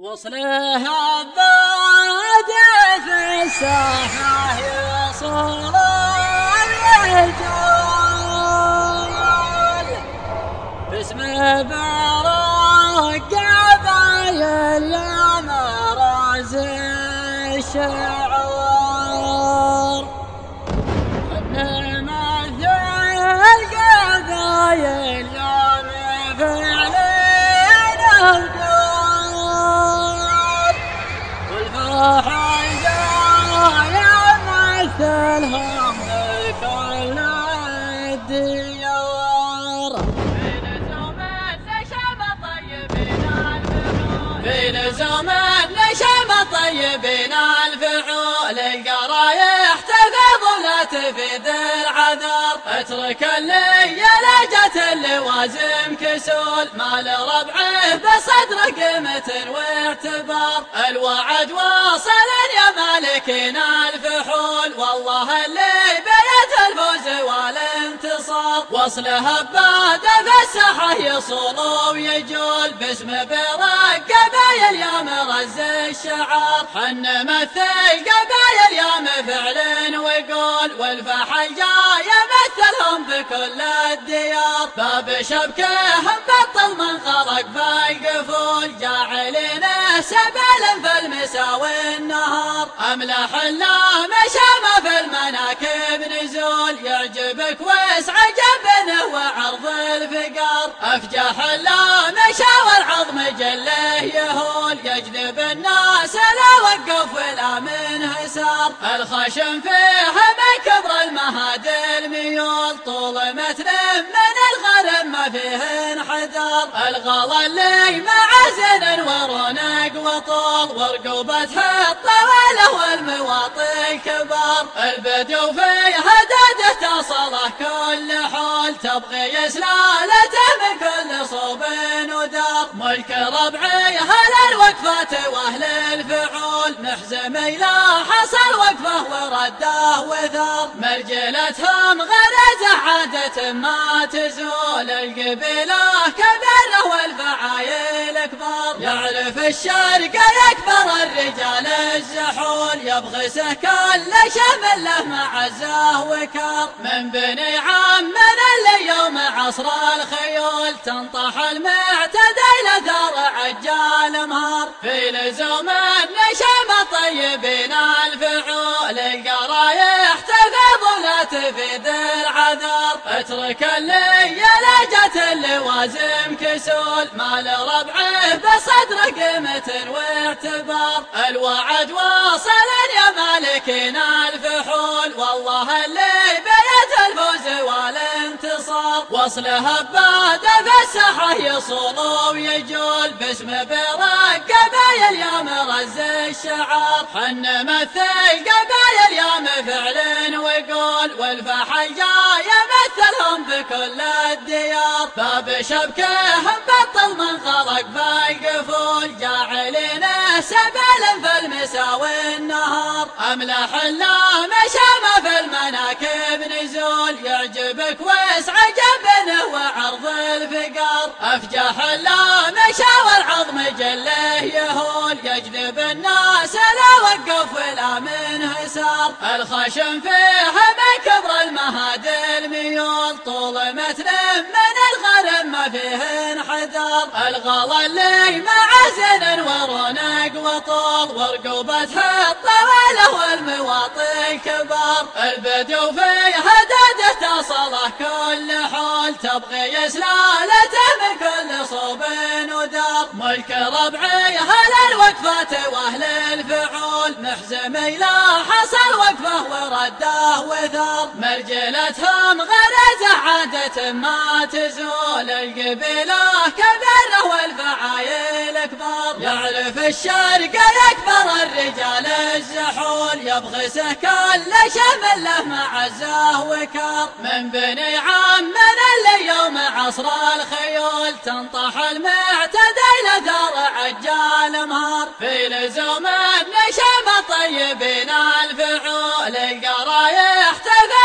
وصلها بعد في الساحة يصول الرجال باسم بارك قبايل يا مرز الشعور في لزوم النشم طيبين الفعول القرايح تفيض ولا تفيد العذر اترك اللي لجت اللوازم كسول مال ربعه بصدر قيمة واعتبار. الوعد واصل يا مالكين الفحول والله اللي والانتصار وصله بعد فسحه يصول ويجول باسم برق قبايل يا مرز الشعار حن مثل قبايل يا مفعل وقول والفحل جاي يمثلهم بكل الديار. باب شبكهم بطل من خلق بالقفول جاعلين سبلا في المساء والنهار املح لا مشامه في المناكب نزول. يعجبك واسع جبنه وعرض الفقار. لا مشى والعظم جله يهول. يجذب الناس لا وقف ولا منه سار الخشم فيه من كبر المهاد الميول. طول متر من ما فيه انحدار. الغلا اللي مع زن ورونق وطول ورقوبتها الطويلة والمواطن كبار البدو في هدده تصله كل حول. تبغي يسلالته من كل صوب ملك ربعي هل الوقفات وأهل الفعول. محزم لا حصل وقفة ورده وثار مرجلتهم غرزه عادة ما تزول. القبيلة كبيرة والفعايل كبار يعرف الشرق يكبر الرجال الزحول يبغسه كل شمل له معزه وكار من بني عم من اللي يوم عصر الخيول. تنطح المعتدى لثار عجال مهار في لزوم النشام طيبين الفعول القرايح تفيض ولا تفيد العذر. اترك اللي لجت اللوازم كسول. مال ربعه بصدر قيمة واعتبار. الوعد واصل يا مالكين الفحول. والله اللي بيت الفوز والانتصار. وصله بعد فسحه يصول ويجول باسم برق قبايل يا مرز الشعار حن مثل قبايل يا مفعل وقول والفحل جاي يمثلهم بكل الديار. باب شبكهم بطل من خلق بالقفول جاعلين سبلا في المساء والنهار أملح لا مشامه في المناكب نزول يعجبك واسع وعرض الفقار. افجح لا مشى والعظم جله يهول. يجذب الناس لا وقف ولا منه سار الخشم فيه من كبر المهاد الميول. طول متر من الغرم ما فيه انحدار. الغلا اللي مع زن ورونق وطول. ورقوبتها الطويلة والمواطن كبار. البدو في هدده تصله كل حول. تبغي يسلالته من كل صوب ودار. ملك ربعي هل الوقفات وأهل الفعول. محزم لا حصل وقفة ورده وثار مرجلتهم غرزة عادة ما تزول. القبيلة كبيرة والفعايل كبار يعرف الشرق يكبر الرجال الزحول يبغسه كل شمل له معزه وكار من بني عم من اللي يوم عصر الخيول تنطح المعتدى لثار عجال مهار في لزوم النشام طيبين الفعول القرايح ولا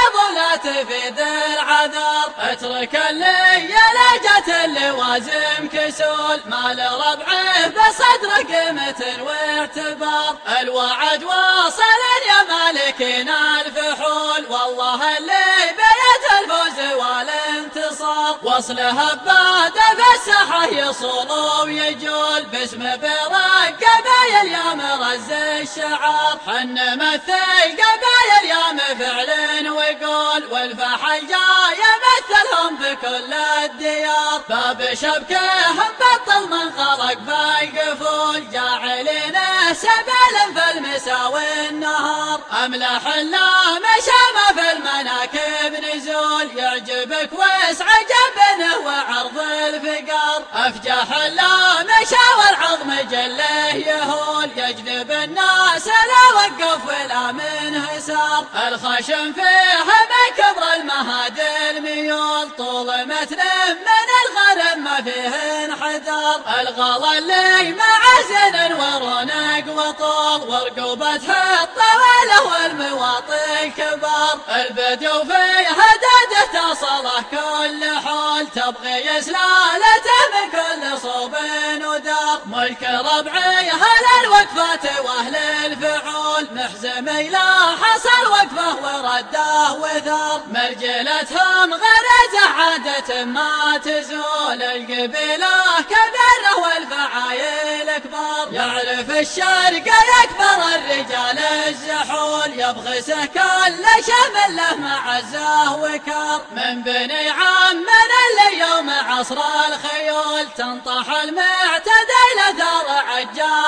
تفيد العذر اترك اللي لجت اللوازم كسول. مال ربعه بصدر قيمة واعتبار. الوعد واصل يا مالكنا الفحول والله اللي بيت الفوز والانتصار. وصله بعد فسحه يصول ويجول. باسم برق قبايل يا مرز الشعار. حن مثل قبايل جاي مثلهم في كل الديار. باب شبكهم بطل من خلق بالقفول. جاعلين سبلا في المسا والنهار أملح الله مشامه في المناكب نزول. يعجبك واسع جبنه وعرض الفقار. أفجح الله مشى والعظم جله يهول. يجذب الناس لا وقف ولا منه سار الخشم فيه من كبر المهاد الميول. طول متن من الغنم ما فيه انحدار. الغلا اللي مع زن ورونق وطول. ورقوبته الطويلة والمواطن كبار البدو في هدده تصله كل حول. تبغي اسلالته من كل صوب ودار ملك ربعي هل الوقفة وأهل الفعول محزم إلى حصل وقفه ورده وثار مرجلتهم غرزه عادة ما تزول. القبيله كبره والفعايل كبار يعرف الشرق يكبر الرجال الزحول. يبغسه كل شمل له معزه وكار من بني عم من اللي يوم عصر الخيول. تنطح المعتدل ذرع عجال